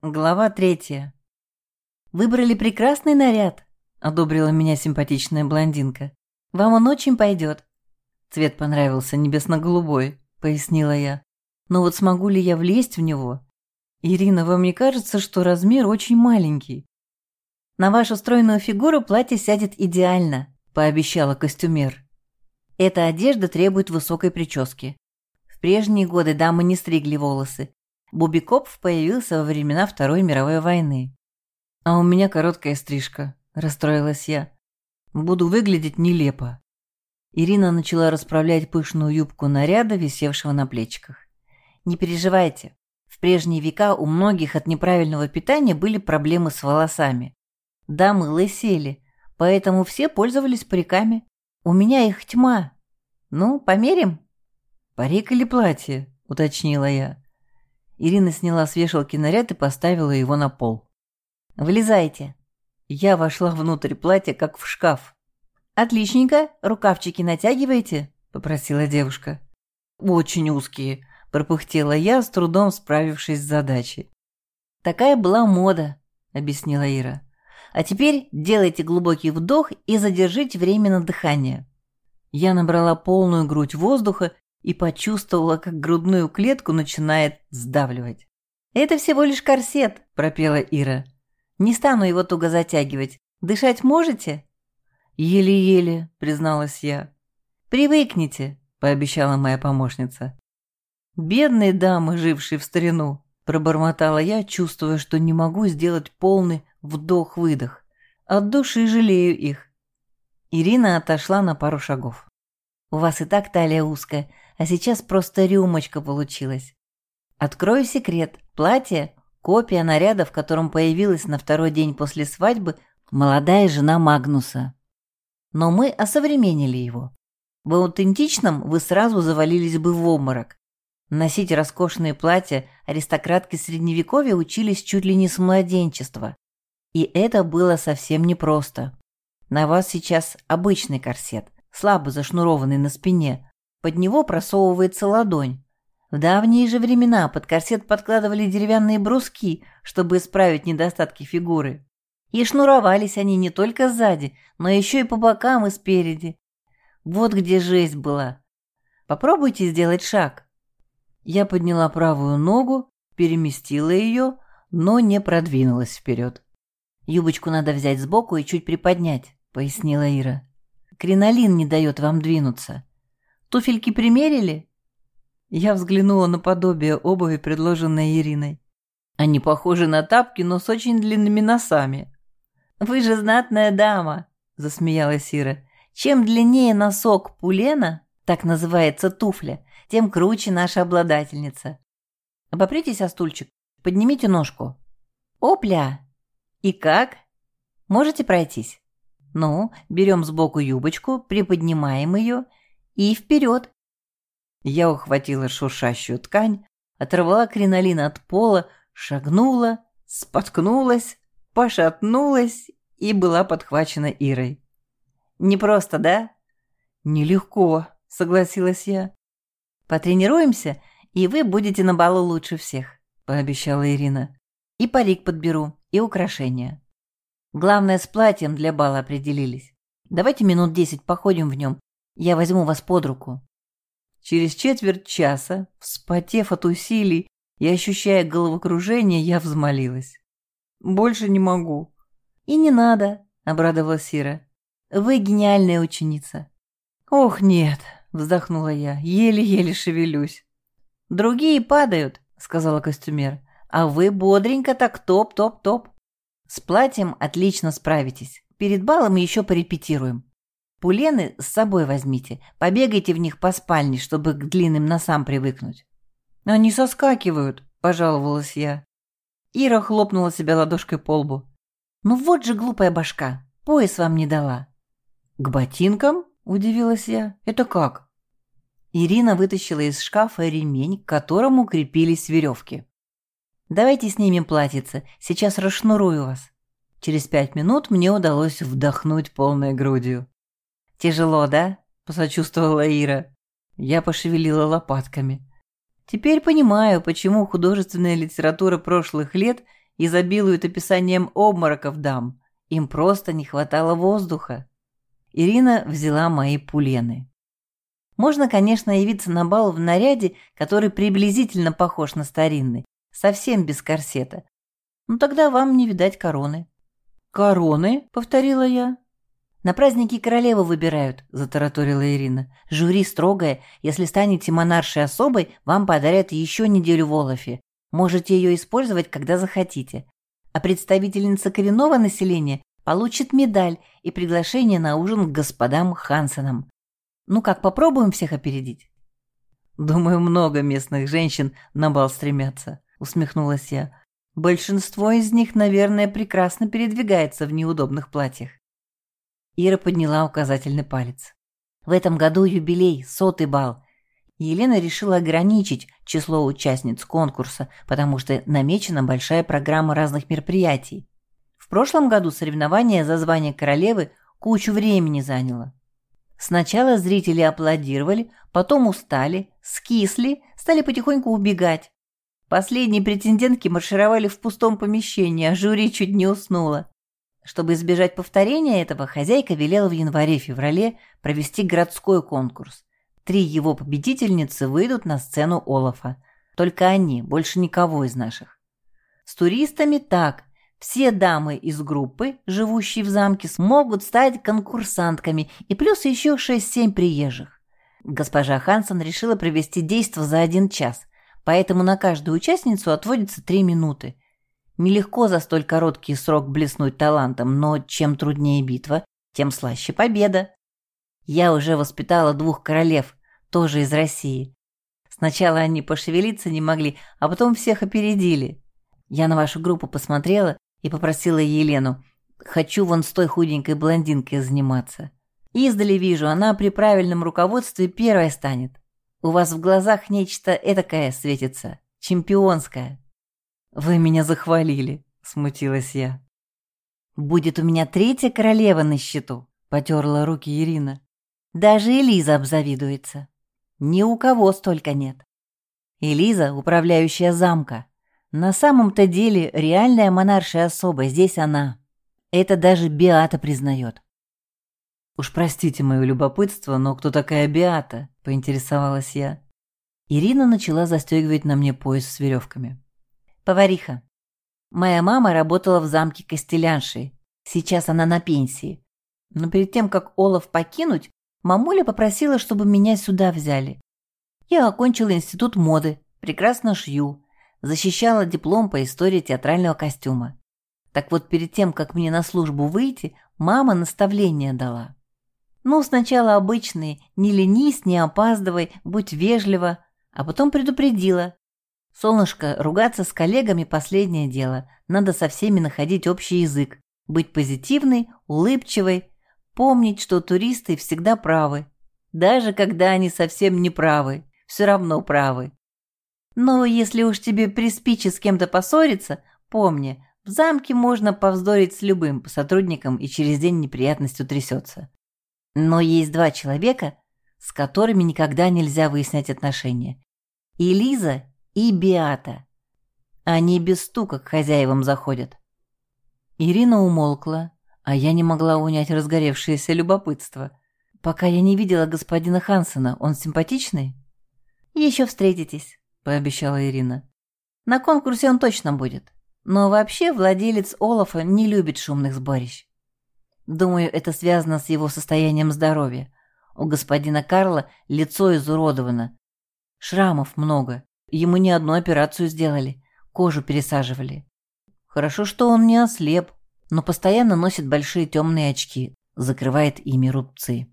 Глава третья. «Выбрали прекрасный наряд», — одобрила меня симпатичная блондинка. «Вам он очень пойдет». «Цвет понравился, небесно-голубой», — пояснила я. «Но вот смогу ли я влезть в него? Ирина, вам не кажется, что размер очень маленький?» «На вашу стройную фигуру платье сядет идеально», — пообещала костюмер. «Эта одежда требует высокой прически. В прежние годы дамы не стригли волосы, Бубикопф появился во времена Второй мировой войны. «А у меня короткая стрижка», – расстроилась я. «Буду выглядеть нелепо». Ирина начала расправлять пышную юбку наряда, висевшего на плечиках. «Не переживайте. В прежние века у многих от неправильного питания были проблемы с волосами. Дамы лысели, поэтому все пользовались париками. У меня их тьма. Ну, померим?» «Парик или платье?» – уточнила я. Ирина сняла с вешалки наряд и поставила его на пол. «Влезайте». Я вошла внутрь платья, как в шкаф. «Отличненько, рукавчики натягиваете?» – попросила девушка. «Очень узкие», – пропыхтела я, с трудом справившись с задачей. «Такая была мода», – объяснила Ира. «А теперь делайте глубокий вдох и задержите время на дыхание». Я набрала полную грудь воздуха и почувствовала, как грудную клетку начинает сдавливать. «Это всего лишь корсет», – пропела Ира. «Не стану его туго затягивать. Дышать можете?» «Еле-еле», – призналась я. «Привыкните», – пообещала моя помощница. «Бедные дамы, жившие в старину», – пробормотала я, чувствуя, что не могу сделать полный вдох-выдох. От души жалею их. Ирина отошла на пару шагов. «У вас и так талия узкая, а сейчас просто рюмочка получилась. Открою секрет. Платье – копия наряда, в котором появилась на второй день после свадьбы молодая жена Магнуса. Но мы осовременили его. В аутентичном вы сразу завалились бы в обморок. Носить роскошные платья аристократки Средневековья учились чуть ли не с младенчества. И это было совсем непросто. На вас сейчас обычный корсет, слабо зашнурованный на спине, под него просовывается ладонь. В давние же времена под корсет подкладывали деревянные бруски, чтобы исправить недостатки фигуры. И шнуровались они не только сзади, но еще и по бокам и спереди. Вот где жесть была. Попробуйте сделать шаг. Я подняла правую ногу, переместила ее, но не продвинулась вперед. «Юбочку надо взять сбоку и чуть приподнять», — пояснила Ира. «Кринолин не дает вам двинуться. Туфельки примерили?» Я взглянула на подобие обуви, предложенной Ириной. Они похожи на тапки, но с очень длинными носами. «Вы же знатная дама!» – засмеялась Ира. «Чем длиннее носок пулена, так называется туфля, тем круче наша обладательница. Обопритесь о стульчик, поднимите ножку. Опля! И как? Можете пройтись? Ну, берем сбоку юбочку, приподнимаем ее – и вперед. Я ухватила шуршащую ткань, оторвала кринолин от пола, шагнула, споткнулась, пошатнулась и была подхвачена Ирой. «Не просто, да?» «Нелегко», — согласилась я. «Потренируемся, и вы будете на балу лучше всех», — пообещала Ирина. «И парик подберу, и украшения. Главное, с платьем для бала определились. Давайте минут десять походим в нем, я возьму вас под руку». Через четверть часа, вспотев от усилий и ощущая головокружение, я взмолилась. «Больше не могу». «И не надо», — обрадовалась Сира. «Вы гениальная ученица». «Ох, нет», — вздохнула я, еле-еле шевелюсь. «Другие падают», — сказала костюмер, «а вы бодренько так топ-топ-топ. С платьем отлично справитесь. Перед балом еще порепетируем. Пулены с собой возьмите, побегайте в них по спальне, чтобы к длинным носам привыкнуть». «Они соскакивают», — пожаловалась я. Ира хлопнула себя ладошкой по лбу. «Ну вот же глупая башка, пояс вам не дала». «К ботинкам?» — удивилась я. «Это как?» Ирина вытащила из шкафа ремень, к которому крепились веревки. «Давайте снимем платьице, сейчас расшнурую вас». Через пять минут мне удалось вдохнуть полной грудью. «Тяжело, да?» – посочувствовала Ира. Я пошевелила лопатками. Теперь понимаю, почему художественная литература прошлых лет изобилуют описанием обмороков дам. Им просто не хватало воздуха. Ирина взяла мои пулены. Можно, конечно, явиться на бал в наряде, который приблизительно похож на старинный, совсем без корсета. Но тогда вам не видать короны. «Короны?» — повторила я. «На праздники королеву выбирают», — затараторила Ирина. «Жюри строгое. Если станете монаршей особой, вам подарят еще неделю в Олафе. Можете ее использовать, когда захотите. А представительница коренного населения получит медаль и приглашение на ужин к господам Хансенам. Ну как, попробуем всех опередить?» «Думаю, много местных женщин на бал стремятся», — усмехнулась я. «Большинство из них, наверное, прекрасно передвигается в неудобных платьях». Ира подняла указательный палец. «В этом году юбилей, сотый бал. Елена решила ограничить число участниц конкурса, потому что намечена большая программа разных мероприятий. В прошлом году соревнование за звание королевы кучу времени заняло. Сначала зрители аплодировали, потом устали, скисли, стали потихоньку убегать. Последние претендентки маршировали в пустом помещении, а жюри чуть не уснуло. Чтобы избежать повторения этого, хозяйка велела в январе-феврале провести городской конкурс. Три его победительницы выйдут на сцену Олафа. Только они, больше никого из наших. С туристами так. Все дамы из группы, живущие в замке, смогут стать конкурсантками, и плюс еще 6-7 приезжих. Госпожа Хансон решила провести действо за один час, поэтому на каждую участницу отводится 3 минуты. Нелегко за столь короткий срок блеснуть талантом, но чем труднее битва, тем слаще победа. Я уже воспитала двух королев, тоже из России. Сначала они пошевелиться не могли, а потом всех опередили. Я на вашу группу посмотрела и попросила Елену. Хочу вон с той худенькой блондинкой заниматься. Издали вижу, она при правильном руководстве первой станет. У вас в глазах нечто этакое светится, чемпионское. Вы меня захвалили, смутилась я. Будет у меня третья королева на счету, потерла руки Ирина. Даже Элиза обзавидуется. Ни у кого столько нет. Элиза, управляющая замка, на самом-то деле реальная монаршая особа, здесь она. Это даже Биата признает. «Уж простите мое любопытство, но кто такая Биата?» – поинтересовалась я. Ирина начала застегивать на мне пояс с веревками. «Повариха. Моя мама работала в замке Костелянши. Сейчас она на пенсии. Но перед тем, как Олаф покинуть, мамуля попросила, чтобы меня сюда взяли. Я окончила институт моды, прекрасно шью, защищала диплом по истории театрального костюма. Так вот, перед тем, как мне на службу выйти, мама наставление дала. Ну, сначала обычные, не ленись, не опаздывай, будь вежлива, а потом предупредила. Солнышко, ругаться с коллегами – последнее дело, надо со всеми находить общий язык, быть позитивной, улыбчивой, помнить, что туристы всегда правы. Даже когда они совсем не правы, все равно правы. Но если уж тебе приспичит с кем-то поссориться, помни, в замке можно повздорить с любым сотрудником и через день неприятность утрясется. Но есть два человека, с которыми никогда нельзя выяснять отношения. И Лиза, и Биата. Они без стука к хозяевам заходят. Ирина умолкла, а я не могла унять разгоревшееся любопытство. Пока я не видела господина Хансена, он симпатичный? Еще встретитесь пообещала Ирина. На конкурсе он точно будет. Но вообще владелец Олафа не любит шумных сборищ. Думаю, это связано с его состоянием здоровья. У господина Карла лицо изуродовано. Шрамов много. Ему не одну операцию сделали. Кожу пересаживали. Хорошо, что он не ослеп, но постоянно носит большие темные очки, закрывает ими рубцы.